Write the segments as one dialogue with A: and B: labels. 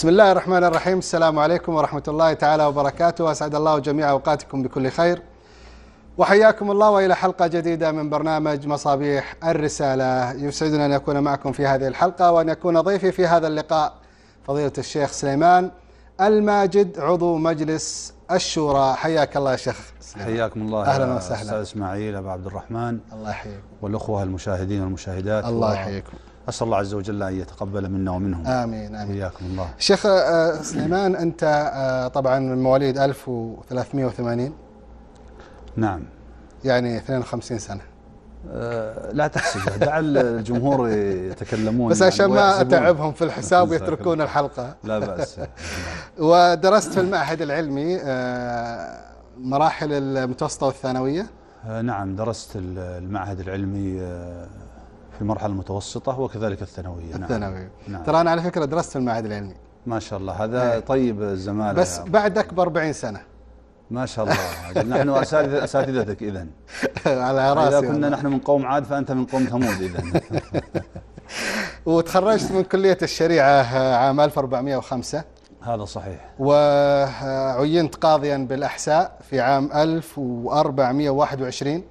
A: بسم الله الرحمن الرحيم السلام عليكم ورحمة الله تعالى وبركاته وأسعد الله جميع أوقاتكم بكل خير وحياكم الله وإلى حلقة جديدة من برنامج مصابيح الرسالة يسعدنا أن يكون معكم في هذه الحلقة وأن يكون ضيفي في هذا اللقاء فضيلة الشيخ سليمان الماجد عضو مجلس الشورى حياك الله يا شيخ.
B: حياكم الله
A: أهلا وسهلا
B: أستاذ إسماعيل أبو عبد الرحمن
A: الله يحييكم
B: والأخوة المشاهدين والمشاهدات
A: الله يحييكم
B: أسأل الله عز وجل أن يتقبل منا ومنهم.
A: آمين آمين.
B: حياكم الله.
A: شيخ آه، سليمان أنت آه، طبعا من مواليد 1380
B: نعم.
A: يعني 52 سنة.
B: أه لا تحسب. دع الجمهور يتكلمون
A: بس عشان ما أتعبهم في الحساب ويتركون الحلقة.
B: لا بأس.
A: ودرست في المعهد العلمي آه، مراحل المتوسطة والثانوية.
B: أه نعم درست المعهد العلمي في المرحلة المتوسطة وكذلك الثانوية.
A: نعم. الثانوية. نعم. ترى أنا على فكرة درست في المعهد العلمي.
B: ما شاء الله. هذا أي. طيب الزمالة
A: بس بعدك ب 40 سنة.
B: ما شاء الله. نحن اساتذه أساتذتك اذا
A: على رأسي
B: إذا كنا نحن من قوم عاد فأنت من قوم ثمود اذا
A: وتخرجت من كلية الشريعة عام 1405
B: هذا صحيح.
A: وعينت قاضيا بالأحساء في عام 1421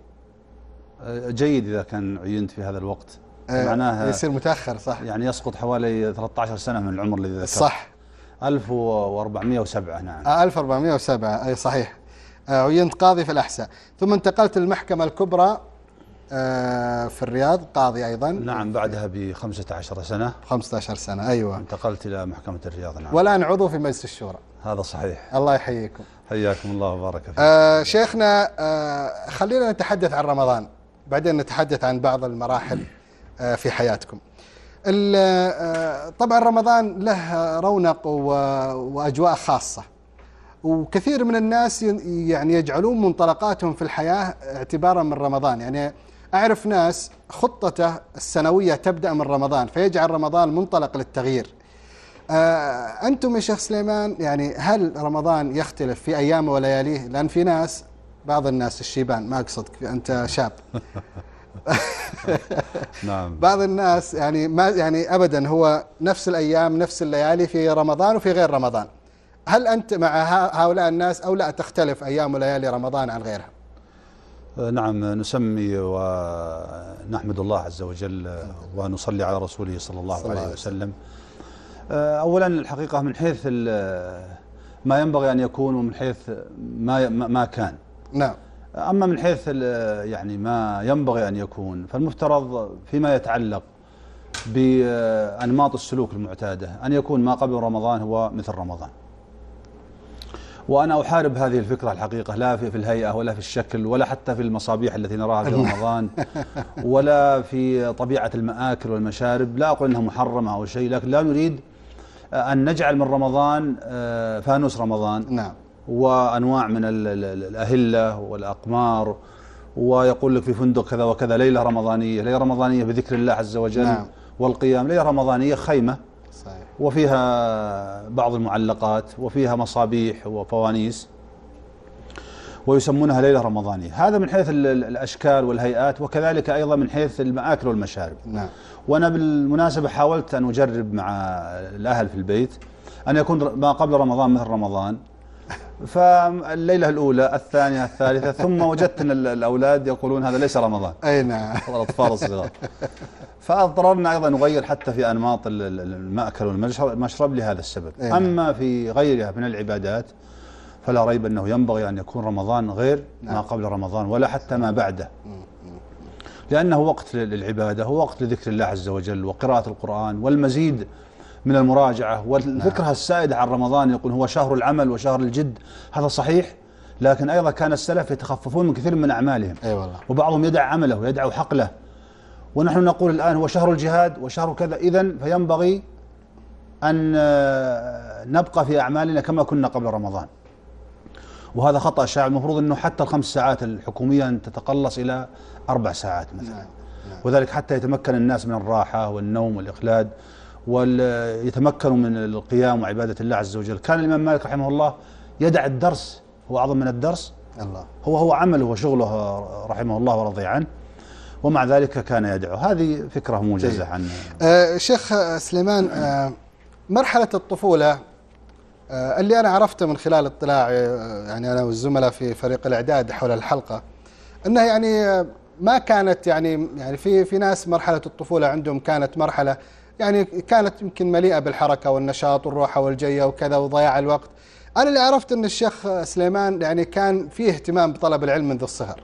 B: جيد إذا كان عينت في هذا الوقت.
A: آه، معناها يصير متأخر صح.
B: يعني يسقط حوالي 13 سنة من العمر الذي ذكرت.
A: صح.
B: 1407 نعم.
A: 1407 آه، أي صحيح. آه، عينت قاضي في الأحساء. ثم انتقلت للمحكمة الكبرى آه، في الرياض قاضي أيضا.
B: نعم بعدها ب 15 سنة.
A: 15 سنة أيوة.
B: انتقلت إلى محكمة الرياض نعم.
A: والآن عضو في مجلس الشورى.
B: هذا صحيح.
A: الله يحييكم.
B: حياكم الله وبارك فيكم
A: آه شيخنا آه خلينا نتحدث عن رمضان. بعدين نتحدث عن بعض المراحل آه في حياتكم. آه، طبعا رمضان له رونق وأجواء خاصة. وكثير من الناس يعني يجعلون منطلقاتهم في الحياة اعتبارا من رمضان. يعني أعرف ناس خطته السنوية تبدأ من رمضان فيجعل رمضان منطلق للتغيير. آه، أنتم يا شيخ سليمان يعني هل رمضان يختلف في أيامه ولياليه؟ لأن في ناس بعض الناس الشيبان ما اقصدك أنت شاب.
B: نعم.
A: بعض الناس يعني ما يعني ابدا هو نفس الأيام نفس الليالي في رمضان وفي غير رمضان. هل أنت مع هؤلاء الناس أو لا تختلف أيام وليالي رمضان عن غيرها؟
B: أه، نعم نسمي ونحمد الله عز وجل ونصلي على رسوله صلى الله صلى عليه وسلم. أه، اولا الحقيقة من حيث ما ينبغي أن يكون ومن حيث ما ما كان.
A: نعم.
B: أما من حيث يعني ما ينبغي أن يكون فالمفترض فيما يتعلق بأنماط السلوك المعتادة أن يكون ما قبل رمضان هو مثل رمضان. وأنا أحارب هذه الفكرة الحقيقة لا في, في الهيئة ولا في الشكل ولا حتى في المصابيح التي نراها في رمضان ولا في طبيعة المآكل والمشارب لا أقول أنها محرمة أو شيء لكن لا نريد أن نجعل من رمضان آه، فانوس رمضان.
A: نعم.
B: وأنواع من الأهلة والأقمار ويقول لك في فندق كذا وكذا ليلة رمضانية ليلة رمضانية بذكر الله عز وجل نعم. والقيام ليلة رمضانية خيمة
A: صحيح.
B: وفيها بعض المعلقات وفيها مصابيح وفوانيس ويسمونها ليلة رمضانية هذا من حيث الأشكال والهيئات وكذلك أيضا من حيث المآكل والمشارب
A: نعم.
B: وأنا بالمناسبة حاولت أن أجرب مع الأهل في البيت أن يكون ما قبل رمضان مثل رمضان فالليلة الأولى الثانية الثالثة ثم وجدت أن الأولاد يقولون هذا ليس رمضان.
A: أي نعم.
B: الأطفال الصغار. فأضطررنا أيضا نغير حتى في أنماط المأكل والمشرب لهذا السبب.
A: نعم.
B: أما في غيرها من العبادات فلا ريب أنه ينبغي أن يكون رمضان غير
A: نعم.
B: ما قبل رمضان ولا حتى ما بعده. لأنه وقت للعبادة هو وقت لذكر الله عز وجل وقراءة القرآن والمزيد من المراجعة والفكرة نعم. السائدة عن رمضان يقول هو شهر العمل وشهر الجد هذا صحيح لكن أيضا كان السلف يتخففون من كثير من أعمالهم
A: أي والله.
B: وبعضهم يدع عمله ويدع حقله ونحن نقول الآن هو شهر الجهاد وشهر كذا إذا فينبغي أن آه، نبقى في أعمالنا كما كنا قبل رمضان وهذا خطأ شائع المفروض أنه حتى الخمس ساعات الحكومية أن تتقلص إلى أربع ساعات مثلا نعم. نعم. وذلك حتى يتمكن الناس من الراحة والنوم والإخلاد ويتمكنوا من القيام وعبادة الله عز وجل. كان الإمام مالك رحمه الله يدع الدرس هو أعظم من الدرس.
A: الله.
B: هو هو عمله وشغله رحمه الله ورضي عنه ومع ذلك كان يدعو. هذه فكرة موجزة عنه
A: آه شيخ سليمان آه مرحلة الطفولة آه، اللي أنا عرفته من خلال اطلاعي آه، يعني أنا والزملاء في فريق الإعداد حول الحلقة أنها يعني آه، ما كانت يعني يعني في في ناس مرحلة الطفولة عندهم كانت مرحلة يعني كانت يمكن مليئة بالحركة والنشاط والروحة والجية وكذا وضياع الوقت. أنا اللي عرفت أن الشيخ سليمان يعني كان فيه اهتمام بطلب العلم منذ الصغر.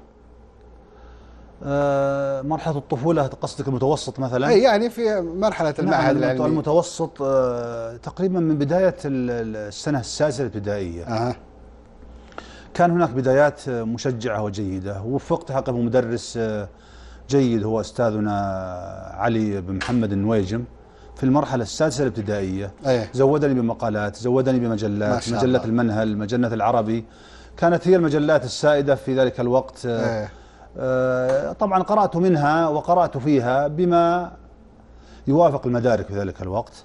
B: آه، مرحلة الطفولة قصدك المتوسط مثلا؟
A: أي يعني في مرحلة المعهد
B: نعم
A: العلمي.
B: المتوسط آه، تقريبا من بداية ال- ال- السنة السادسة الابتدائية.
A: أها.
B: كان هناك بدايات آه، مشجعة وجيدة. ووفقت حقا بمدرس آه، جيد هو أستاذنا علي بن محمد النويجم. في المرحلة السادسة الابتدائية.
A: أي
B: زودني بمقالات زودني بمجلات مجلة
A: الله.
B: المنهل مجلة العربي. كانت هي المجلات السائدة في ذلك الوقت.
A: إيه.
B: آه، طبعا قرأت منها وقرأت فيها بما يوافق المدارك في ذلك الوقت.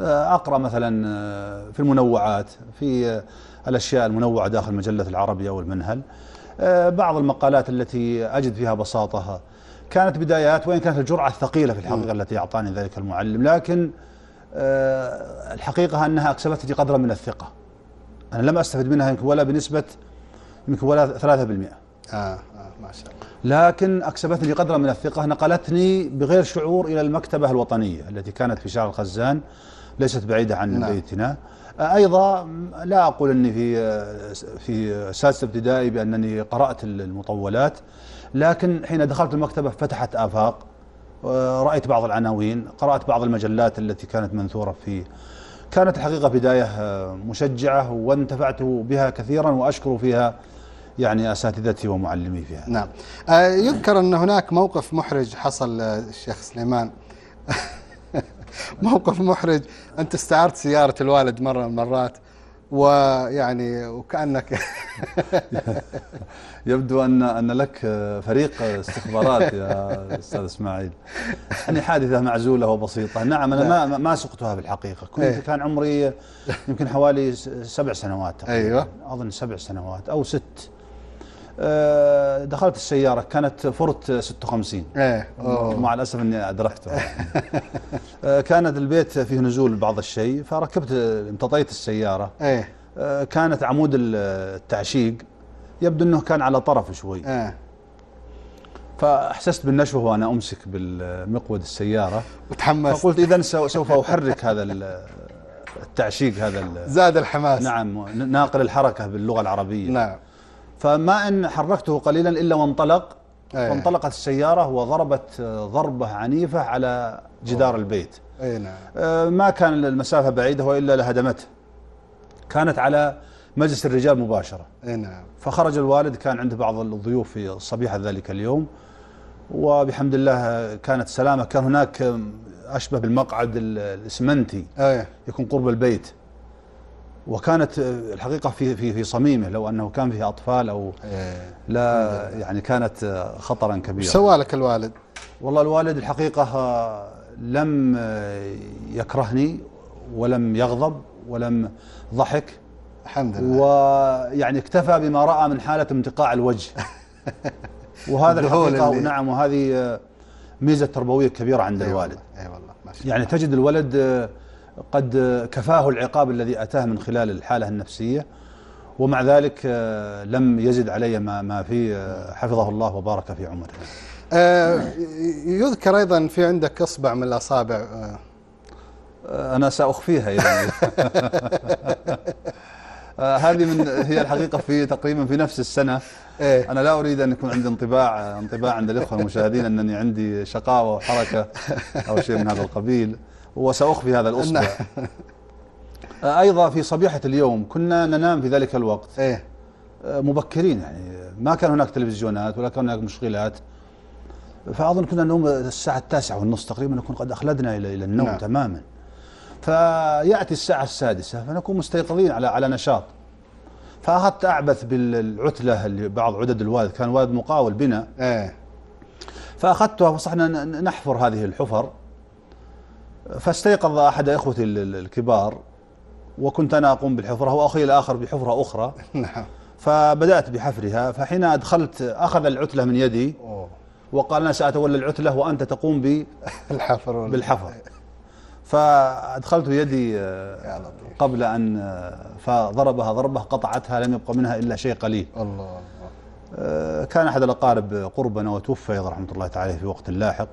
B: آه، أقرأ مثلا آه، في المنوعات في آه، الأشياء المنوعة داخل مجلة العربي أو المنهل. آه، بعض المقالات التي أجد فيها بساطة. كانت بدايات وإن كانت الجرعة الثقيلة في الحقيقة التي أعطاني ذلك المعلم لكن آه، الحقيقة أنها أكسبتني قدرا من الثقة أنا لم أستفد منها يمكن ولا بنسبة يمكن ولا 3%
A: آه. آه. ما شاء الله
B: لكن أكسبتني قدرا من الثقة نقلتني بغير شعور إلى المكتبة الوطنية التي كانت في شارع الخزان ليست بعيدة عن
A: نعم.
B: بيتنا أيضا لا أقول أني في في سادسة ابتدائي بأنني قرأت المطولات لكن حين دخلت المكتبة فتحت آفاق رأيت بعض العناوين قرأت بعض المجلات التي كانت منثورة في كانت الحقيقة بداية مشجعة وانتفعت بها كثيرا وأشكر فيها يعني أساتذتي ومعلمي فيها.
A: نعم. آه يذكر أن هناك موقف محرج حصل آه، الشيخ سليمان. موقف محرج. أنت استعرت سيارة الوالد مرة من المرات. ويعني وكأنك
B: يبدو ان أن لك فريق استخبارات يا أستاذ إسماعيل. يعني حادثة معزولة وبسيطة. نعم أنا ما ما سقتها في الحقيقة. كنت
A: إيه.
B: كان عمري يمكن حوالي سبع سنوات تقريبا.
A: أيوة.
B: أظن سبع سنوات أو ست. آه، دخلت السيارة. كانت فورت 56
A: إيه. أوه.
B: مع الأسف إني أدركتها. آه، كانت البيت فيه نزول بعض الشيء فركبت امتطيت السيارة.
A: إيه.
B: آه، كانت عمود ال- التعشيق. يبدو إنه كان على طرف شوي.
A: إيه.
B: فأحسست بالنشوة وأنا أمسك بالمقود السيارة.
A: وتحمست.
B: فقلت اذا سو- سوف أحرك هذا ال- التعشيق هذا ال-
A: زاد الحماس.
B: نعم ناقل الحركة باللغة العربية.
A: نعم.
B: فما إن حركته قليلا إلا وانطلق.
A: إيه.
B: فانطلقت السيارة وضربت ضربة عنيفة على جدار البيت.
A: أي نعم.
B: آه، ما كان المسافة بعيدة وإلا لهدمته. كانت على مجلس الرجال مباشرة.
A: أي نعم.
B: فخرج الوالد كان عنده بعض الضيوف في صبيحة ذلك اليوم وبحمد الله كانت سلامة. كان هناك أشبه بالمقعد ال- الإسمنتي.
A: إيه
B: يكون قرب البيت. وكانت الحقيقة في في في صميمه لو أنه كان فيه أطفال أو
A: إيه.
B: لا يعني كانت خطرا كبيرا.
A: سوى لك الوالد؟
B: والله الوالد الحقيقة لم يكرهني ولم يغضب ولم ضحك.
A: الحمد لله.
B: ويعني اكتفى بما رأى من حالة امتقاع الوجه. وهذا
A: اللي-
B: نعم وهذه ميزة تربوية كبيرة عند
A: اي
B: الوالد.
A: والله. اي والله. ما شاء الله.
B: يعني تجد الولد قد كفاه العقاب الذي أتاه من خلال الحالة النفسية ومع ذلك آه، لم يزد علي ما ما فيه آه، حفظه الله وبارك في عمره.
A: آه يذكر أيضا في عندك إصبع من
B: الأصابع. أنا سأخفيها يعني هذه من هي الحقيقة في تقريبا في نفس السنة.
A: إيه.
B: أنا لا أريد أن يكون عندي انطباع انطباع عند الإخوة المشاهدين أنني عندي شقاوة وحركة أو شيء من هذا القبيل. وسأخفي هذا الاصبع. آه، أيضا في صبيحة اليوم كنا ننام في ذلك الوقت.
A: إيه.
B: آه، مبكرين يعني. ما كان هناك تلفزيونات ولا كان هناك مشغلات. فأظن كنا ننوم الساعة التاسعة والنصف تقريبا نكون قد أخلدنا إلى إلى النوم
A: نعم.
B: تماما. فيأتي الساعة السادسة فنكون مستيقظين على على نشاط. فأخذت أعبث بالعتلة اللي بعض عدد الوالد كان والد مقاول بنا.
A: إيه.
B: فأخذتها وصحنا نحفر هذه الحفر. فاستيقظ أحد إخوتي ال- ال- الكبار وكنت أنا أقوم بالحفرة واخي الآخر بحفرة أخرى.
A: نعم.
B: فبدأت بحفرها فحين أدخلت أخذ العتلة من يدي. وقال أنا سأتولى العتلة وأنت تقوم بي
A: الحفر وال-
B: بالحفر. فأدخلت يدي آه، قبل أن آه، فضربها ضربة قطعتها لم يبقى منها إلا شيء قليل.
A: الله الله.
B: آه، كان أحد الأقارب قربنا وتوفي رحمة الله تعالى في وقت لاحق.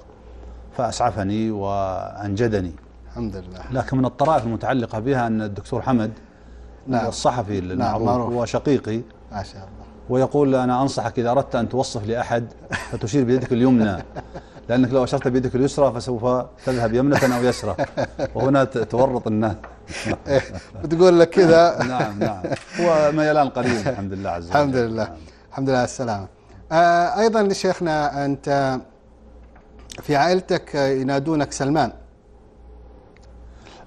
B: فأسعفني وأنجدني.
A: الحمد لله.
B: لكن من الطرائف المتعلقة بها أن الدكتور حمد
A: نعم.
B: الصحفي المعروف
A: معروف.
B: هو شقيقي
A: ما شاء الله.
B: ويقول أنا أنصحك إذا أردت أن توصف لأحد فتشير بيدك اليمنى. لأنك لو أشرت بيدك اليسرى فسوف تذهب يمنة أو يسرى. وهنا تورط الناس.
A: بتقول لك كذا.
B: نعم نعم. هو ميلان قليل الحمد لله عز وجل.
A: الحمد لله. الحمد لله على السلامة. آه أيضا شيخنا أنت في عائلتك ينادونك سلمان؟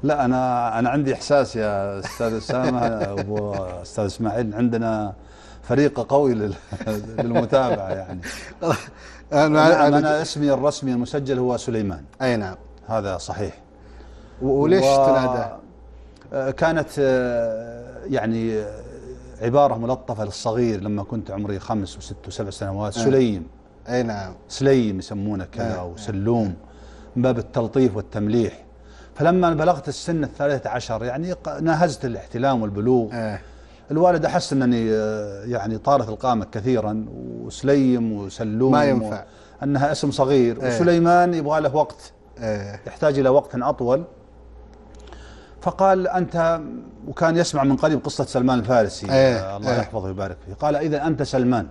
B: لا أنا أنا عندي إحساس يا أستاذ أسامة. وأستاذ إسماعيل عندنا فريق قوي لل- للمتابعة يعني.
A: أنا
B: نعم
A: أنا-
B: اسمي الرسمي المسجل هو سليمان.
A: أي نعم.
B: هذا صحيح.
A: وليش
B: و-
A: تنادى؟
B: آه، كانت آه، يعني آه، عبارة ملطفة للصغير لما كنت عمري خمس وست وسبع سنوات سليم.
A: أي نعم.
B: سليم يسمونه كذا
A: آه.
B: وسلوم من باب التلطيف والتمليح. فلما بلغت السن الثالثة عشر يعني ناهزت الاحتلام والبلوغ.
A: إيه
B: الوالد أحس أنني آه، يعني طارت القامة كثيرا وسليم وسلوم
A: ما ينفع.
B: أنها اسم صغير.
A: إيه.
B: وسليمان يبغى له وقت.
A: إيه
B: يحتاج إلى وقت أطول. فقال أنت وكان يسمع من قريب قصة سلمان الفارسي. آه، الله
A: إيه.
B: يحفظه ويبارك فيه. قال إذا أنت سلمان.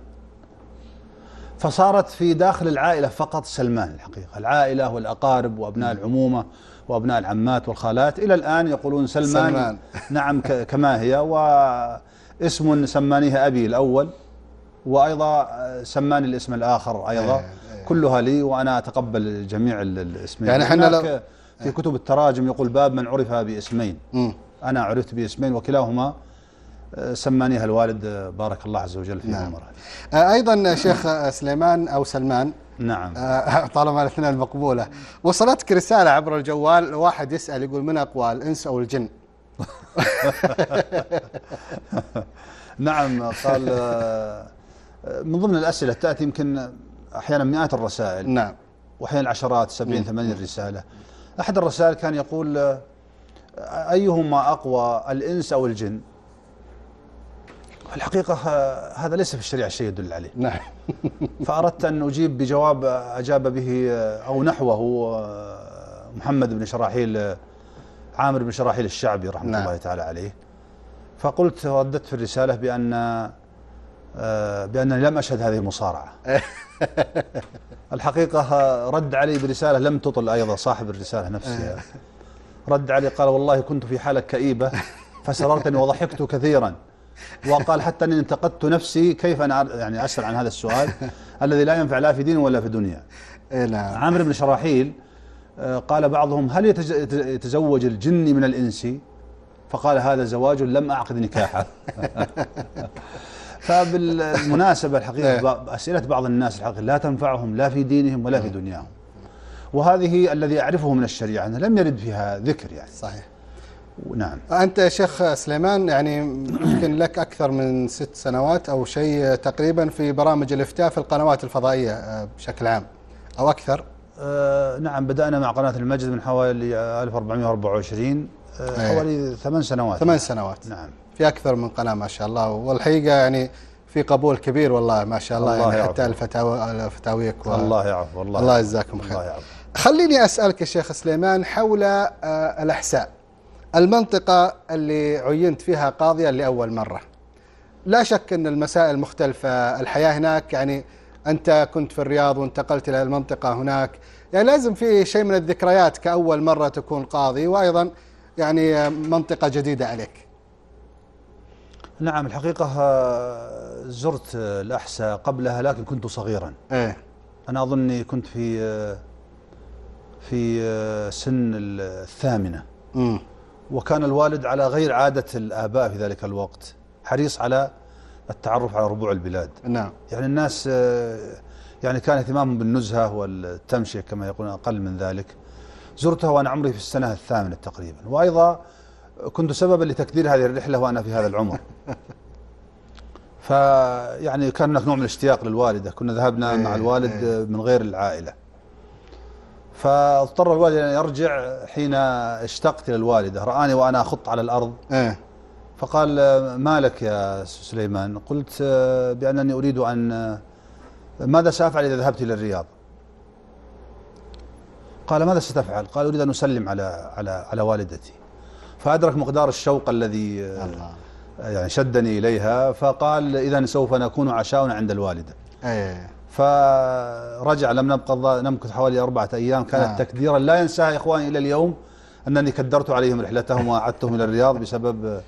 B: فصارت في داخل العائلة فقط سلمان الحقيقة. العائلة والأقارب وأبناء العمومة وأبناء العمات والخالات. إلى الآن يقولون سلمان,
A: سلمان.
B: نعم كما هي واسم سمانيه أبي الأول وأيضا سماني الاسم الآخر أيضا.
A: إيه،
B: كلها لي وأنا أتقبل جميع ال- الاسمين.
A: يعني إحنا لو-
B: في كتب التراجم يقول باب من عرف باسمين.
A: مم.
B: أنا عرفت باسمين وكلاهما سمانيها الوالد بارك الله عز وجل في
A: نعم.
B: عمره
A: آه أيضا شيخ سليمان أو سلمان.
B: نعم.
A: آه، طالما الاثنين مقبولة وصلتك رسالة عبر الجوال واحد يسأل يقول من أقوى الإنس أو الجن؟
B: نعم قال آه، من ضمن الأسئلة تأتي يمكن أحيانا مئات الرسائل.
A: نعم.
B: وأحيانا عشرات سبعين ثمانين رسالة. أحد الرسائل كان يقول أيهما أقوى الإنس أو الجن؟ الحقيقة آه، هذا ليس في الشريعة شيء يدل عليه.
A: نعم.
B: فأردت أن أجيب بجواب أجاب به أو نحوه آه، محمد بن شراحيل آه، عامر بن شراحيل الشعبي رحمة
A: نعم.
B: الله تعالى عليه. فقلت رددت في الرسالة بأن آه، بأنني لم أشهد هذه المصارعة. الحقيقة آه، رد علي برسالة لم تطل أيضا صاحب الرسالة نفسها. رد علي قال والله كنت في حالة كئيبة فسررتني وضحكت كثيرا. وقال حتى أني انتقدت نفسي كيف أنا يعني أسأل عن هذا السؤال الذي لا ينفع لا في دين ولا في دنيا.
A: إيه نعم
B: عامر بن شراحيل آه، قال بعضهم هل يتزوج الجن من الإنس؟ فقال هذا زواج لم أعقد نكاحه. فبالمناسبة الحقيقة ب- أسئلة بعض الناس الحقيقة لا تنفعهم لا في دينهم ولا في دنياهم. وهذه الذي أعرفه من الشريعة أنه لم يرد فيها ذكر يعني.
A: صحيح
B: نعم.
A: أنت يا شيخ سليمان يعني يمكن لك أكثر من ست سنوات أو شيء تقريبا في برامج الإفتاء في القنوات الفضائية آه، بشكل عام أو أكثر
B: آه نعم بدأنا مع قناة المجد من حوالي 1424 آه
A: أيه.
B: حوالي ثمان سنوات
A: ثمان سنوات
B: نعم
A: في أكثر من قناة ما شاء الله والحقيقة يعني في قبول كبير والله ما شاء الله,
B: الله
A: يعني
B: يعفو.
A: حتى الفتاوى فتاويك و...
B: الله يعفو الله
A: الله. يجزاكم خير.
B: الله يعفو
A: خليني أسألك يا شيخ سليمان حول آه، الأحساء المنطقة اللي عينت فيها قاضيا لأول مرة. لا شك أن المسائل مختلفة. الحياة هناك يعني أنت كنت في الرياض وانتقلت إلى المنطقة هناك. يعني لازم في شيء من الذكريات كأول مرة تكون قاضي وأيضا يعني منطقة جديدة عليك.
B: نعم الحقيقة زرت الأحساء قبلها لكن كنت صغيرا.
A: إيه.
B: أنا أظني كنت في في سن الثامنة.
A: امم
B: وكان الوالد على غير عادة الآباء في ذلك الوقت حريص على التعرف على ربوع البلاد.
A: نعم.
B: يعني الناس آه، يعني كان اهتمامهم بالنزهة والتمشية كما يقولون أقل من ذلك. زرتها وأنا عمري في السنة الثامنة تقريبا. وأيضا كنت سببا لتكدير هذه الرحلة وأنا في هذا العمر. فيعني كان هناك نوع من الاشتياق للوالدة. كنا ذهبنا مع
A: إيه،
B: الوالد آه، من غير العائلة. فاضطر الوالد أن يرجع حين اشتقت إلى الوالدة. رآني وأنا أخط على الأرض.
A: إيه.
B: فقال ما لك يا سليمان؟ قلت بأنني أريد أن ماذا سأفعل إذا ذهبت إلى الرياض؟ قال ماذا ستفعل؟ قال أريد أن أسلم على على على والدتي. فأدرك مقدار الشوق الذي
A: الله.
B: يعني شدني إليها. فقال إذا سوف نكون عشاؤنا عند الوالدة.
A: إيه.
B: فرجع لم نبقى نمكث حوالي أربعة أيام كانت
A: آه.
B: تكديرا لا ينساها يا إخواني إلى اليوم أنني كدرت عليهم رحلتهم وأعدتهم إلى الرياض بسبب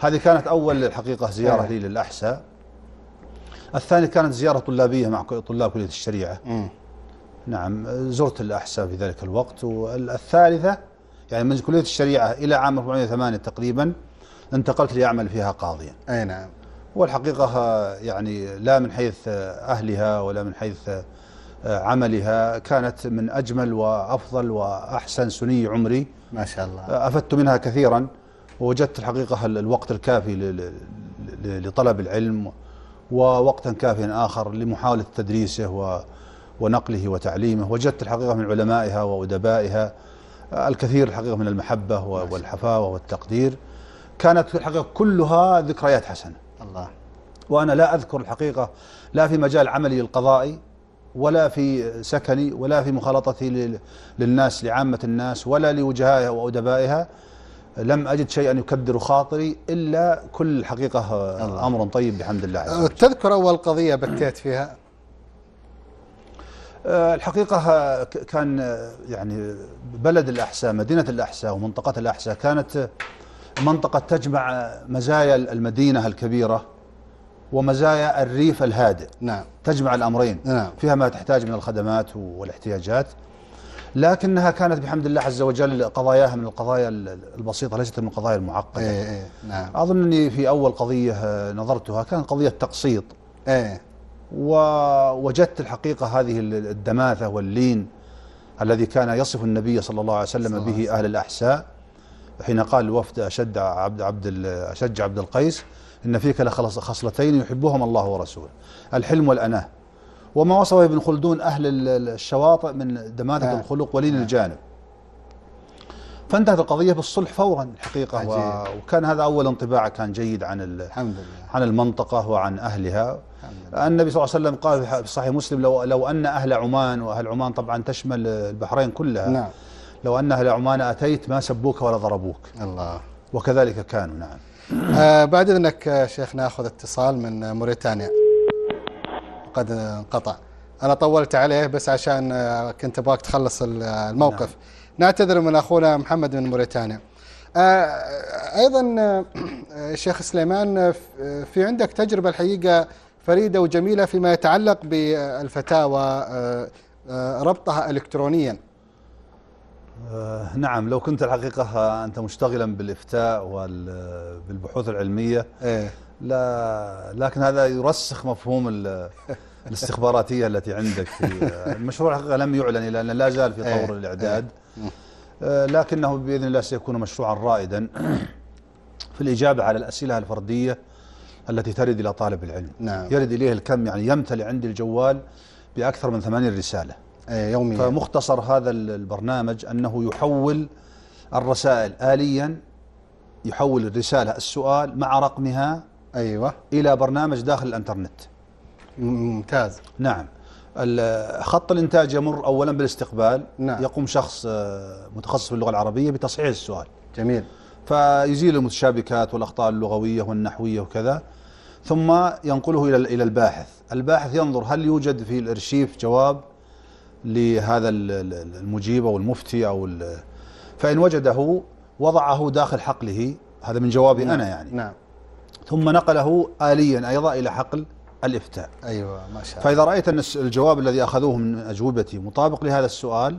B: هذه كانت أول الحقيقة زيارة
A: آه.
B: لي للأحساء الثاني كانت زيارة طلابية مع طلاب كلية الشريعة
A: مم.
B: نعم زرت الأحساء في ذلك الوقت والثالثة يعني من كلية الشريعة إلى عام 408 تقريبا انتقلت لأعمل فيها قاضيا
A: أي نعم
B: والحقيقة يعني لا من حيث أهلها ولا من حيث آه، عملها كانت من أجمل وأفضل وأحسن سني عمري.
A: ما شاء الله.
B: آه، أفدت منها كثيرا ووجدت الحقيقة ال- الوقت الكافي لطلب العلم ووقتا كافيا آخر لمحاولة تدريسه و- ونقله وتعليمه. وجدت الحقيقة من علمائها وأدبائها آه، الكثير الحقيقة من المحبة والحفاوة والتقدير. كانت الحقيقة كلها ذكريات حسنة.
A: الله.
B: وأنا لا أذكر الحقيقة لا في مجال عملي القضائي ولا في سكني ولا في مخالطتي لل- للناس لعامة الناس ولا لوجهائها وأدبائها. لم أجد شيئا يكدر خاطري إلا كل الحقيقة
A: الله.
B: أمر طيب بحمد الله عز وجل.
A: تذكر أول قضية بكيت فيها؟
B: آه، الحقيقة كان آه، يعني بلد الأحساء مدينة الأحساء ومنطقة الأحساء كانت منطقة تجمع مزايا المدينة الكبيرة ومزايا الريف الهادئ.
A: نعم.
B: تجمع الأمرين.
A: نعم.
B: فيها ما تحتاج من الخدمات والاحتياجات. لكنها كانت بحمد الله عز وجل قضاياها من القضايا ال- البسيطة ليست من القضايا المعقدة.
A: إيه إيه. نعم.
B: أظن أني في أول قضية نظرتها كانت قضية تقسيط.
A: إيه.
B: ووجدت الحقيقة هذه ال- الدماثة واللين الذي كان يصف النبي صلى الله عليه
A: صلى
B: وسلم
A: الله عليه
B: به أهل الأحساء. حين قال الوفد أشد عبد عبد أشج عبد القيس إن فيك لخلص خصلتين يحبهما الله ورسوله. الحلم والأناة. وما وصفه ابن خلدون أهل ال- ال- الشواطئ من دماثة
A: نعم.
B: الخلق ولين الجانب. فانتهت القضية بالصلح فورا الحقيقة
A: عجيب.
B: وكان هذا أول انطباع كان جيد عن ال-
A: الحمد لله.
B: عن المنطقة وعن أهلها. النبي صلى الله عليه وسلم قال في صحيح مسلم لو لو أن أهل عمان وأهل عمان طبعا تشمل البحرين كلها.
A: نعم.
B: لو ان أهل عمان أتيت ما سبوك ولا ضربوك.
A: الله.
B: وكذلك كانوا نعم.
A: آه بعد إذنك آه، شيخ ناخذ اتصال من موريتانيا. قد انقطع. أنا طولت عليه بس عشان آه، كنت أبغاك تخلص ال- الموقف. نعتذر من أخونا محمد من موريتانيا. آه، أيضا آه، آه، شيخ سليمان في عندك تجربة الحقيقة فريدة وجميلة فيما يتعلق بالفتاوى ربطها الكترونيا.
B: آه نعم لو كنت الحقيقة آه، أنت مشتغلا بالإفتاء وبالبحوث العلمية
A: إيه.
B: لا لكن هذا يرسخ مفهوم ال- الاستخباراتية التي عندك في المشروع. لم يعلن لأن لا زال في
A: إيه،
B: طور الإعداد.
A: إيه.
B: آه، لكنه بإذن الله سيكون مشروعا رائدا في الإجابة على الأسئلة الفردية التي ترد إلى طالب العلم.
A: نعم.
B: يرد اليه الكم يعني يمتلئ عندي الجوال بأكثر من 80 رسالة.
A: إيه يوميا.
B: فمختصر هذا ال- البرنامج أنه يحول الرسائل اليا يحول الرسالة السؤال مع رقمها
A: أيوه.
B: إلى برنامج داخل الإنترنت.
A: ممتاز.
B: نعم. خط الإنتاج يمر اولا بالاستقبال.
A: نعم.
B: يقوم شخص آه، متخصص في اللغة العربية بتصحيح السؤال.
A: جميل.
B: فيزيل المتشابكات والأخطاء اللغوية والنحوية وكذا. ثم ينقله إلى إلى الباحث. الباحث ينظر هل يوجد في الأرشيف جواب؟ لهذا ال- ال- المجيب أو المفتي أو ال- فإن وجده وضعه داخل حقله. هذا من جوابي أنا يعني.
A: نعم.
B: ثم نقله آليا أيضا إلى حقل الإفتاء.
A: أيوه ما شاء الله.
B: فإذا رأيت أن الجواب الذي أخذوه من أجوبتي مطابق لهذا السؤال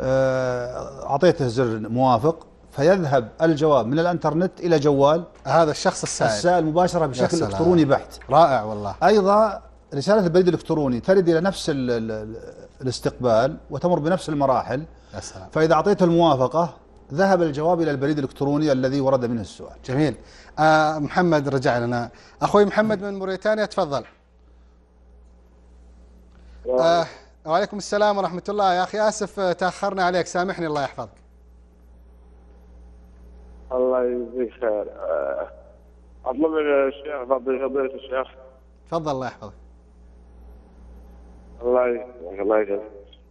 B: آه، أعطيته زر موافق فيذهب الجواب من الإنترنت إلى جوال
A: هذا الشخص السائل.
B: السائل مباشرة بشكل
A: سلام.
B: إلكتروني بحت.
A: رائع والله.
B: أيضا رسالة البريد الإلكتروني ترد إلى نفس ال ال الاستقبال وتمر بنفس المراحل.
A: يا سلام.
B: فإذا أعطيته الموافقة ذهب الجواب إلى البريد الإلكتروني الذي ورد منه السؤال.
A: جميل. آه محمد رجع لنا. أخوي محمد من موريتانيا تفضل. آه وعليكم السلام ورحمة الله. يا أخي آسف آه، تأخرنا عليك. سامحني الله يحفظك.
C: الله يجزيك خير. آه، أطلب من الشيخ فضيلة الشيخ.
A: تفضل الله يحفظك.
C: الله الله يجزيك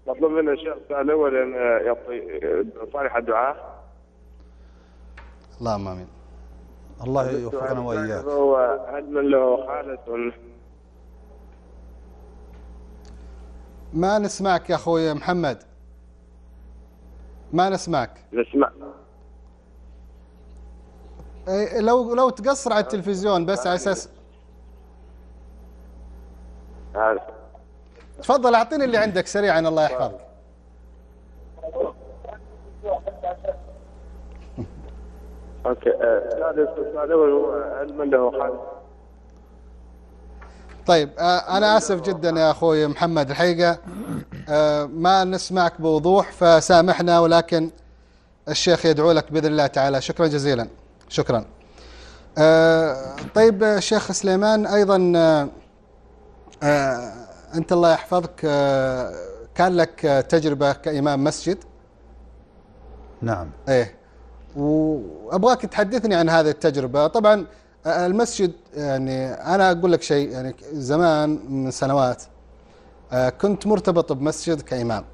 C: مطلوب من الشيخ السؤال الأول أن يعطي صالح الدعاء.
A: اللهم آمين.
B: الله يوفقنا وإياك.
C: هو هل من له خالة
A: ما نسمعك يا أخوي محمد؟ ما نسمعك؟
C: نسمع.
A: لو لو تقصر على التلفزيون بس على
C: هذا
A: تفضل أعطيني اللي عندك سريعا الله يحفظك.
C: أوكي آه، له
A: طيب آه، أنا آسف جدا يا أخوي محمد الحقيقة. آه، ما نسمعك بوضوح فسامحنا ولكن الشيخ يدعو لك بإذن الله تعالى. شكرا جزيلا. شكرا. طيب آه، شيخ سليمان أيضا آه، أنت الله يحفظك آه، كان لك آه، تجربة كإمام مسجد؟
B: نعم.
A: إيه. وأبغاك تحدثني عن هذه التجربة. طبعا آه، المسجد يعني أنا أقول لك شيء يعني زمان من سنوات كنت مرتبط بمسجد كإمام.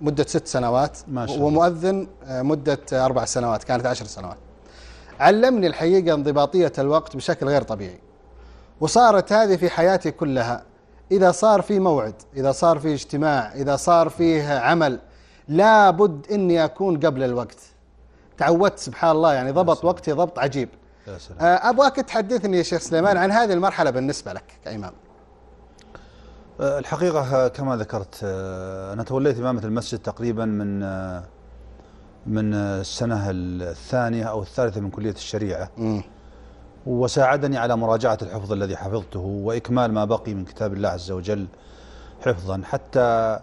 A: مدة ست سنوات.
B: ما شاء الله.
A: ومؤذن مدة أربع سنوات كانت عشر سنوات. علمني الحقيقة انضباطية الوقت بشكل غير طبيعي. وصارت هذه في حياتي كلها. إذا صار في موعد إذا صار في اجتماع إذا صار فيه عمل لابد إني أكون قبل الوقت. تعودت سبحان الله يعني ضبط وقتي ضبط عجيب. آه، أبغاك تحدثني يا شيخ سليمان عن هذه المرحلة بالنسبة لك كإمام.
B: آه، الحقيقة آه، كما ذكرت أنا توليت إمامة المسجد تقريبا من من السنة الثانية أو الثالثة من كلية الشريعة.
A: مم.
B: وساعدني على مراجعة الحفظ الذي حفظته وإكمال ما بقي من كتاب الله عز وجل حفظا. حتى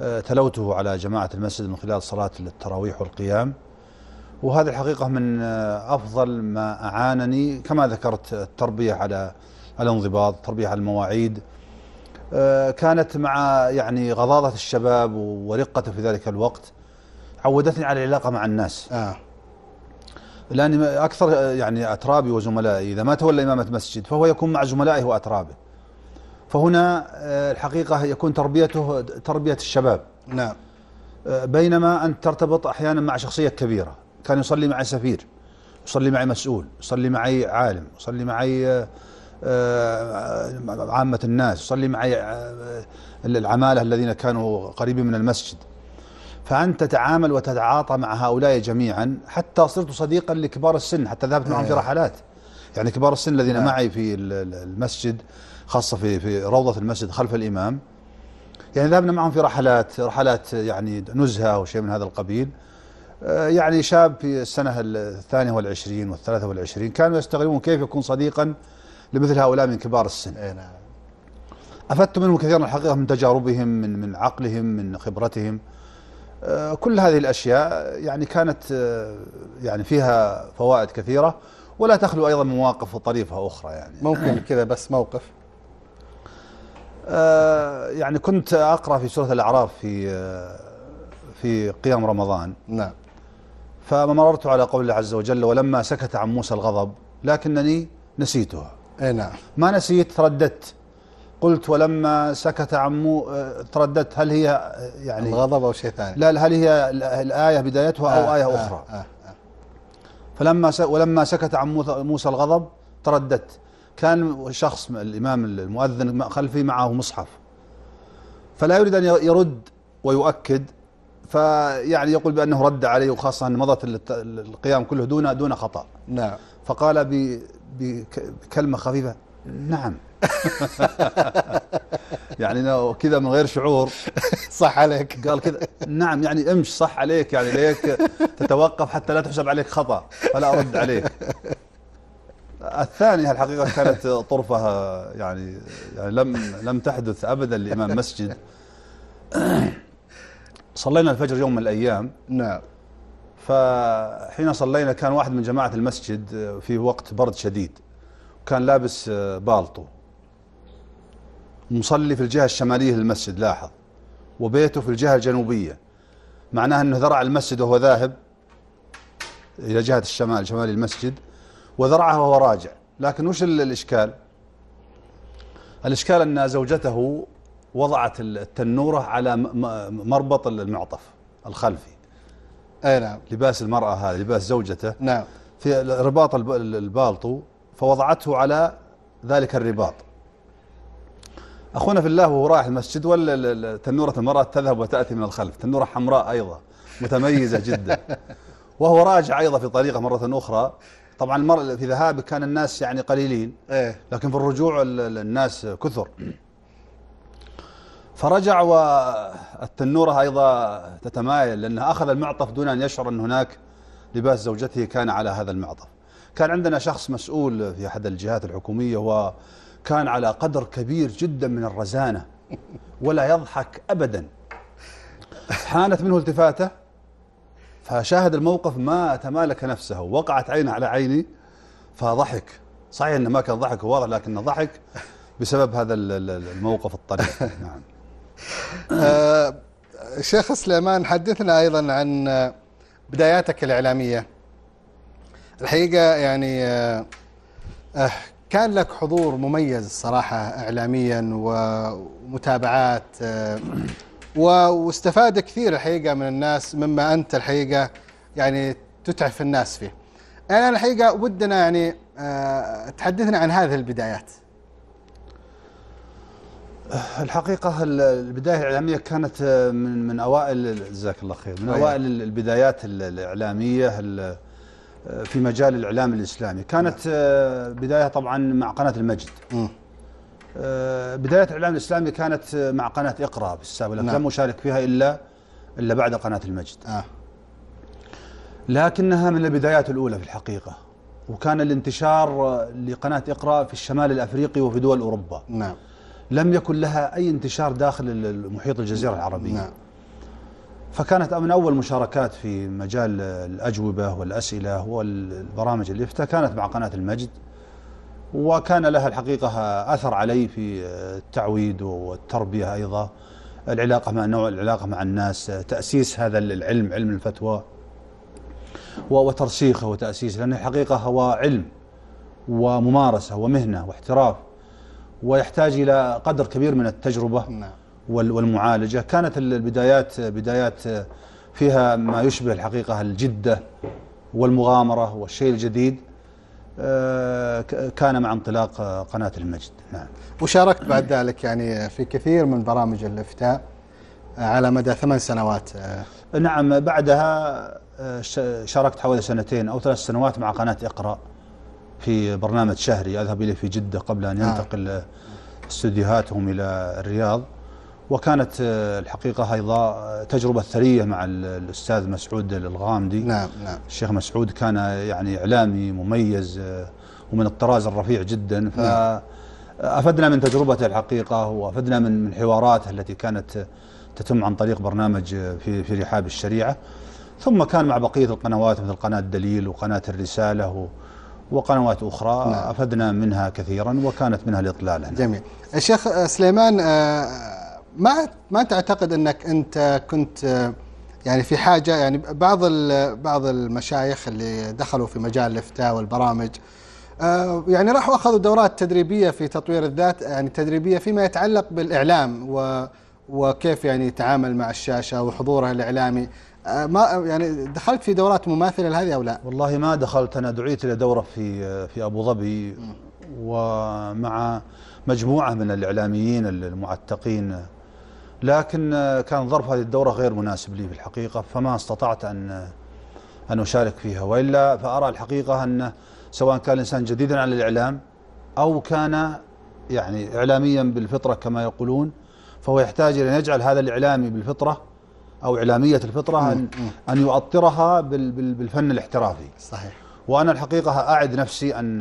B: آه، تلوته على جماعة المسجد من خلال صلاة التراويح والقيام. وهذه الحقيقة من آه، أفضل ما أعانني كما ذكرت التربية على الانضباط التربية على المواعيد. آه، كانت مع يعني غضاضة الشباب ورقته في ذلك الوقت عودتني على العلاقة مع الناس.
A: آه.
B: لاني أكثر يعني أترابي وزملائي إذا ما تولى إمامة مسجد فهو يكون مع زملائه وأترابه. فهنا آه، الحقيقة يكون تربيته تربية الشباب
A: نعم
B: آه، بينما انت ترتبط أحيانا مع شخصية كبيرة، كان يصلي معي سفير، يصلي معي مسؤول، يصلي معي عالم، يصلي معي آه، عامة الناس، يصلي معي العمالة الذين كانوا قريبين من المسجد. فأنت تتعامل وتتعاطى مع هؤلاء جميعا حتى صرت صديقا لكبار السن حتى ذهبت معهم في
A: أيوة.
B: رحلات. يعني كبار السن الذين
A: نعم.
B: معي في ال- ال- المسجد خاصة في في روضة المسجد خلف الإمام. يعني ذهبنا معهم في رحلات رحلات يعني نزهة أو شيء من هذا القبيل. آه، يعني شاب في السنة الثانية والعشرين والثلاثة والعشرين كانوا يستغربون كيف يكون صديقا لمثل هؤلاء من كبار السن.
A: إيه نعم.
B: أفدت منهم كثيرا الحقيقة من تجاربهم من من عقلهم من خبرتهم. كل هذه الأشياء يعني كانت آه، يعني فيها فوائد كثيرة ولا تخلو أيضا من مواقف طريفة أخرى يعني.
A: ممكن كذا بس موقف.
B: آه، يعني كنت أقرأ في سورة الأعراف في آه، في قيام رمضان.
A: نعم.
B: فمررت على قول الله عز وجل ولما سكت عن موسى الغضب لكنني نسيتها.
A: أي نعم.
B: ما نسيت ترددت قلت ولما سكت عن مو آه، ترددت هل هي آه، يعني
A: الغضب أو شيء ثاني؟
B: لا هل هي ال- الآية بدايتها أو
A: آه،
B: آية
A: آه،
B: أخرى؟
A: آه، آه.
B: فلما ولما سكت عن موسى- الغضب ترددت. كان شخص الإمام المؤذن خلفي معه مصحف. فلا يريد أن يرد ويؤكد. فيعني يقول بأنه رد عليه وخاصة أن مضت القيام كله دون دون خطأ.
A: نعم.
B: فقال بكلمة خفيفة نعم. يعني كذا من غير شعور.
A: صح عليك.
B: قال كذا نعم يعني امش صح عليك يعني ليك تتوقف حتى لا تحسب عليك خطأ فلا أرد عليك. الثانية الحقيقة كانت طرفة يعني, يعني لم لم تحدث أبدا لإمام مسجد. صلينا الفجر يوم من الأيام.
A: نعم.
B: فحين صلينا كان واحد من جماعة المسجد في وقت برد شديد وكان لابس بالطو. مصلي في الجهة الشمالية للمسجد لاحظ. وبيته في الجهة الجنوبية. معناه أنه ذرع المسجد وهو ذاهب إلى جهة الشمال شمال المسجد وذرعه وهو راجع. لكن وش ال- الإشكال؟ الإشكال أن زوجته وضعت التنورة على مربط المعطف الخلفي.
A: أي نعم.
B: لباس المرأة هذا لباس زوجته.
A: نعم.
B: في رباط الب- البالطو فوضعته على ذلك الرباط. أخونا في الله وهو رايح المسجد ولا تنورة المرأة تذهب وتأتي من الخلف. تنورة حمراء أيضا متميزة جدا. وهو راجع أيضا في طريقة مرة أخرى. طبعا المرأة في ذهابه كان الناس يعني قليلين
A: إيه.
B: لكن في الرجوع ال- ال- الناس كثر. فرجع والتنورة أيضا تتمايل لأنه أخذ المعطف دون أن يشعر أن هناك لباس زوجته كان على هذا المعطف. كان عندنا شخص مسؤول في أحد الجهات الحكومية وكان على قدر كبير جدا من الرزانة ولا يضحك أبدا. حانت منه التفاتة فشاهد الموقف ما تمالك نفسه وقعت عينه على عيني فضحك. صحيح إنه ما كان ضحك واضح لكنه ضحك بسبب هذا ال- ال- الموقف الطريف. نعم.
A: آه، شيخ سليمان حدثنا أيضا عن بداياتك الإعلامية. الحقيقة يعني آه، آه، كان لك حضور مميز صراحة اعلاميا ومتابعات آه، واستفاد كثير الحقيقة من الناس مما أنت الحقيقة يعني تتعف الناس فيه. أنا الحقيقة ودنا يعني آه، تحدثنا عن هذه البدايات.
B: الحقيقة ال- البداية الإعلامية كانت آه، من من أوائل جزاك الله خير من
A: وياك.
B: أوائل ال- البدايات ال- الإعلامية ال- في مجال الإعلام الإسلامي. كانت آه، بداية طبعا مع قناة المجد. آه، بداية الإعلام الإسلامي كانت آه، مع قناة إقرأ في السابق لكن
A: نعم.
B: لم أشارك فيها إلا إلا بعد قناة المجد.
A: آه.
B: لكنها من البدايات الأولى في الحقيقة. وكان الانتشار لقناة إقرأ في الشمال الأفريقي وفي دول أوروبا.
A: نعم.
B: لم يكن لها أي انتشار داخل المحيط الجزيرة العربية.
A: نعم.
B: فكانت من أول مشاركات في مجال الأجوبة والأسئلة والبرامج الإفتاء كانت مع قناة المجد وكان لها الحقيقة أثر علي في التعويد والتربية أيضا. العلاقة مع نوع العلاقة مع الناس تأسيس هذا العلم علم الفتوى وترسيخه وتأسيسه لأن الحقيقة هو علم وممارسة ومهنة واحتراف ويحتاج إلى قدر كبير من التجربة.
A: نعم.
B: والمعالجة. كانت ال- البدايات بدايات فيها ما يشبه الحقيقة الجدة والمغامرة والشيء الجديد آه، كان مع انطلاق آه، قناة المجد. نعم.
A: وشاركت بعد ذلك يعني في كثير من برامج الإفتاء على مدى ثمان سنوات آه،
B: نعم. بعدها آه، شاركت حوالي سنتين أو ثلاث سنوات مع قناة إقرأ في برنامج شهري أذهب إليه في جدة قبل أن
A: آه.
B: ينتقل آه. استديوهاتهم إلى الرياض. وكانت آه، الحقيقة أيضا آه، تجربة ثرية مع ال- الأستاذ مسعود الغامدي.
A: نعم نعم.
B: الشيخ مسعود كان يعني إعلامي مميز آه، ومن الطراز الرفيع جدا. فأفدنا من تجربته الحقيقة وأفدنا من من حواراته التي كانت تتم عن طريق برنامج في في رحاب الشريعة. ثم كان مع بقية القنوات مثل قناة دليل وقناة الرسالة وقنوات أخرى.
A: نعم.
B: أفدنا منها كثيرا وكانت منها الإطلالة.
A: جميل. الشيخ سليمان ما ما تعتقد انك انت كنت يعني في حاجة يعني بعض ال- بعض المشايخ اللي دخلوا في مجال الافتاء والبرامج آه، يعني راحوا أخذوا دورات تدريبية في تطوير الذات يعني تدريبية فيما يتعلق بالإعلام و وكيف يعني يتعامل مع الشاشة وحضوره الإعلامي آه، ما يعني دخلت في دورات مماثلة لهذه أو لا؟
B: والله ما دخلت أنا دعيت إلى دورة في في أبو ظبي ومع مجموعة من الإعلاميين المعتقين لكن كان ظرف هذه الدورة غير مناسب لي في الحقيقة فما استطعت أن أن أشارك فيها. وإلا فأرى الحقيقة أن سواء كان الإنسان جديدا على الإعلام أو كان يعني اعلاميا بالفطرة كما يقولون فهو يحتاج إلى أن يجعل هذا الإعلامي بالفطرة أو إعلامية الفطرة أن أن يؤطرها بال- بال- بالفن الاحترافي.
A: صحيح.
B: وأنا الحقيقة أعد نفسي أن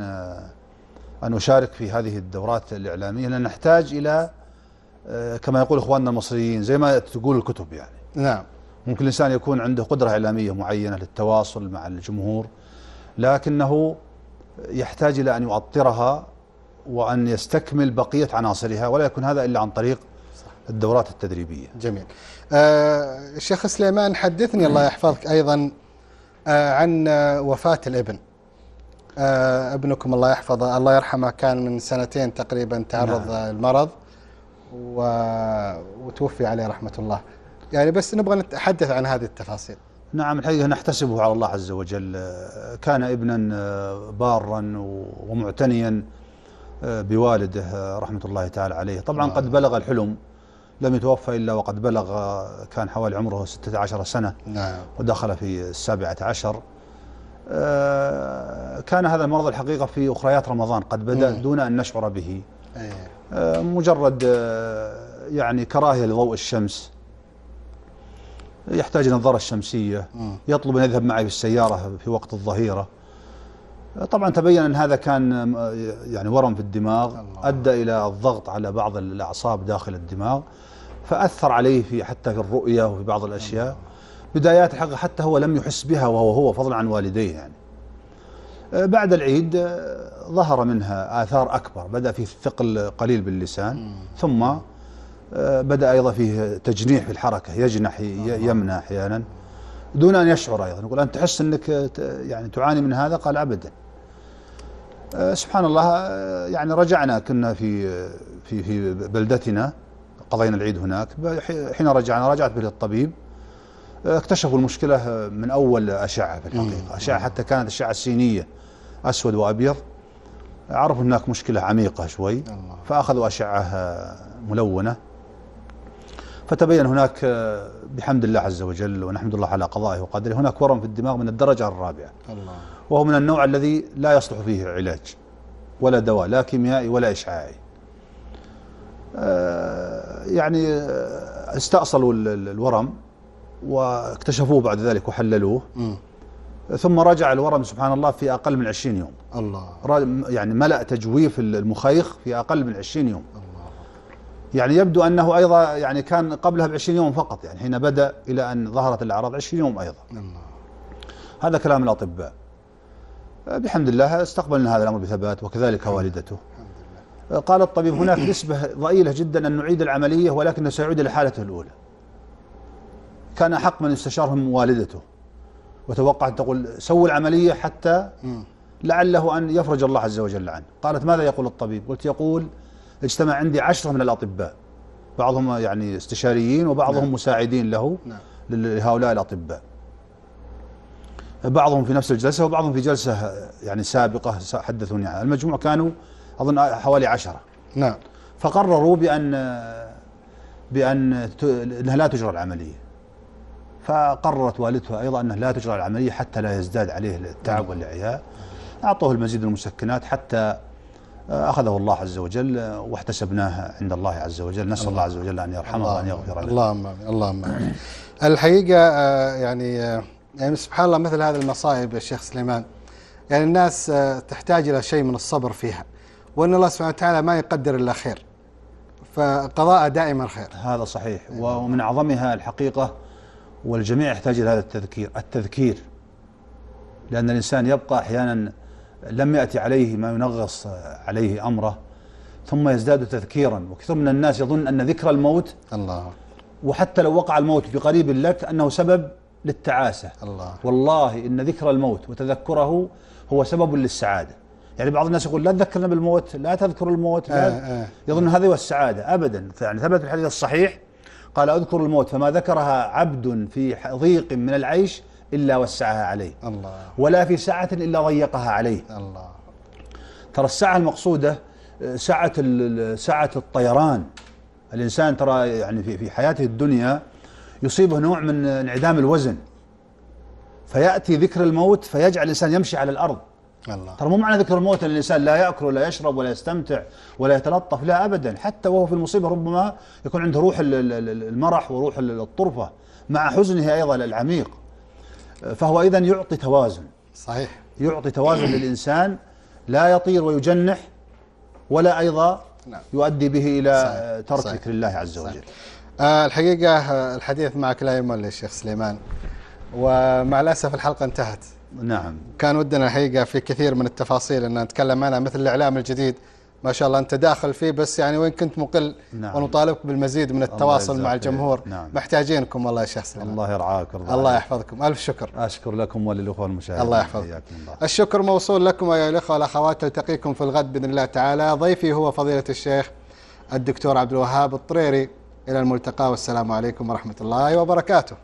B: أن أشارك في هذه الدورات الإعلامية لأن نحتاج آه، كما يقول إخواننا المصريين زي ما تقول الكتب يعني.
A: نعم.
B: ممكن الإنسان يكون عنده قدرة إعلامية معينة للتواصل مع الجمهور لكنه يحتاج إلى أن يؤطرها وأن يستكمل بقية عناصرها ولا يكون هذا إلا عن طريق الدورات التدريبية.
A: جميل. آه الشيخ سليمان حدثني الله يحفظك أيضا آه عن آه وفاة الإبن. آه ابنكم الله يحفظه الله يرحمه كان من سنتين تقريبا تعرض.
B: نعم.
A: المرض. و... وتوفي عليه رحمة الله. يعني بس نبغى نتحدث عن هذه التفاصيل.
B: نعم الحقيقة نحتسبه على الله عز وجل. كان ابنا آه، بارا ومعتنيا آه، بوالده آه، رحمة الله تعالى عليه. طبعا قد بلغ الحلم. لم يتوفى إلا وقد بلغ كان حوالي عمره 16 سنة.
A: نعم.
B: ودخل في السابعة عشر. كان هذا المرض الحقيقة في أخريات رمضان. قد بدأ. دون أن نشعر به.
A: أيه.
B: آه، مجرد آه، يعني كراهية لضوء الشمس. يحتاج نظارة شمسية. يطلب أن يذهب معي بالسيارة في وقت الظهيرة. آه، طبعا تبين أن هذا كان يعني ورم في الدماغ. أدى إلى الضغط على بعض الأعصاب داخل الدماغ. فأثر عليه في حتى في الرؤية وفي بعض الأشياء. بدايات الحقيقة حتى هو لم يحس بها وهو هو فضلا عن والديه يعني. بعد العيد ظهر منها آثار أكبر. بدأ فيه ثقل قليل باللسان ثم آه، بدأ أيضا فيه تجنيح في الحركة يجنح ي- يمنى أحيانا دون أن يشعر أيضا. يقول أنت تحس أنك يعني تعاني من هذا؟ قال أبدا. آه، سبحان الله آه، يعني رجعنا كنا في في في بلدتنا قضينا العيد هناك. حين رجعنا رجعت به للطبيب آه، اكتشفوا المشكلة من أول أشعة في الحقيقة. أشعة حتى كانت أشعة سينية أسود وأبيض. عرفوا هناك مشكلة عميقة شوي. فأخذوا أشعة ملونة. فتبين هناك بحمد الله عز وجل ونحمد الله على قضائه وقدره هناك ورم في الدماغ من الدرجة الرابعة.
A: الله.
B: وهو من النوع الذي لا يصلح فيه علاج ولا دواء لا كيميائي ولا إشعاعي. آه، يعني آه، استأصلوا ال- ال- الورم واكتشفوه بعد ذلك وحللوه. ثم رجع الورم سبحان الله في أقل من 20 يوم.
A: الله.
B: يعني ملأ تجويف المخيخ في أقل من 20 يوم.
A: الله.
B: يعني يبدو أنه أيضا يعني كان قبلها ب 20 يوم فقط يعني حين بدأ إلى أن ظهرت الأعراض 20 يوم أيضا.
A: الله.
B: هذا كلام الأطباء. آه، بحمد الله استقبلنا هذا الأمر بثبات وكذلك والدته. آه، قال الطبيب هناك نسبة ضئيلة جدا أن نعيد العملية ولكنه سيعود إلى حالته الأولى. كان أحق من استشارهم والدته. وتوقع أن تقول سووا العملية حتى. لعله أن يفرج الله عز وجل عنه. قالت ماذا يقول الطبيب؟ قلت يقول اجتمع عندي عشرة من الأطباء. بعضهم يعني استشاريين وبعضهم
A: نعم.
B: مساعدين له
A: نعم.
B: لهؤلاء الأطباء. بعضهم في نفس الجلسة وبعضهم في جلسة يعني سابقة حدثوني عنها. المجموع كانوا أظن حوالي عشرة.
A: نعم.
B: فقرروا بأن بأن أنها لا تجرى العملية. فقررت والدته أيضا أنها لا تجرى العملية حتى لا يزداد عليه التعب والإعياء. أعطوه المزيد من المسكنات حتى أخذه الله عز وجل واحتسبناه عند الله عز وجل. نسأل الله عز وجل أن يرحمه وأن يغفر له.
A: اللهم آمين. اللهم آمين. الحقيقة آه، يعني آه، يعني سبحان الله مثل هذه المصائب يا شيخ سليمان يعني الناس آه، تحتاج إلى شيء من الصبر فيها وأن الله سبحانه وتعالى ما يقدر إلا خير فقضاء دائما خير.
B: هذا صحيح. ومن أعظمها الحقيقة والجميع يحتاج إلى هذا التذكير التذكير. لأن الإنسان يبقى أحيانا لم يأتي عليه ما ينغص عليه أمره ثم يزداد تذكيرا. وكثير من الناس يظن أن ذكر الموت
A: الله.
B: وحتى لو وقع الموت بقريب لك أنه سبب للتعاسة.
A: الله.
B: والله إن ذكر الموت وتذكره هو سبب للسعادة. يعني بعض الناس يقول لا تذكرنا بالموت لا تذكر الموت لا
A: آه، آه.
B: يظن هذا هو السعادة. أبدا. يعني ثبت الحديث الصحيح قال أذكر الموت فما ذكرها عبد في ضيق من العيش إلا وسعها عليه.
A: الله.
B: ولا في سعة إلا ضيقها عليه.
A: الله.
B: ترى السعة المقصودة سعة سعة الطيران. الإنسان ترى يعني في في حياته الدنيا يصيبه نوع من انعدام الوزن. فيأتي ذكر الموت فيجعل الإنسان يمشي على الأرض.
A: الله
B: ترى مو معنى ذكر الموت إن الإنسان لا يأكل ولا يشرب ولا يستمتع ولا يتلطف لا ابدا حتى وهو في المصيبة ربما يكون عنده روح ال- ال- ال- المرح وروح ال- الطرفة مع حزنه أيضا العميق فهو اذا يعطي توازن
A: صحيح
B: يعطي توازن للإنسان لا يطير ويجنح ولا أيضا
A: نعم.
B: يؤدي به إلى
A: صحيح.
B: ترك
A: صحيح.
B: ذكر الله عز
A: صحيح.
B: وجل
A: آه الحقيقة آه، الحديث معك لا يمل يا شيخ سليمان ومع الأسف الحلقة انتهت
B: نعم.
A: كان ودنا الحقيقة في كثير من التفاصيل أن نتكلم عنها مثل الإعلام الجديد. ما شاء الله أنت داخل فيه بس يعني وين كنت مقل
B: نعم.
A: ونطالبك بالمزيد من التواصل مع. الجمهور.
B: نعم.
A: محتاجينكم والله يا شيخ سليمان.
B: الله يرعاك
A: الله
B: عليك.
A: يحفظكم. ألف شكر.
B: أشكر لكم وللأخوة المشاهدين.
A: الله يحفظك
B: حياكم الله.
A: الشكر موصول لكم أيها الأخوة والأخوات. نلتقيكم في الغد بإذن الله تعالى. ضيفي هو فضيلة الشيخ الدكتور عبد الوهاب الطريري. إلى الملتقى والسلام عليكم ورحمة الله وبركاته.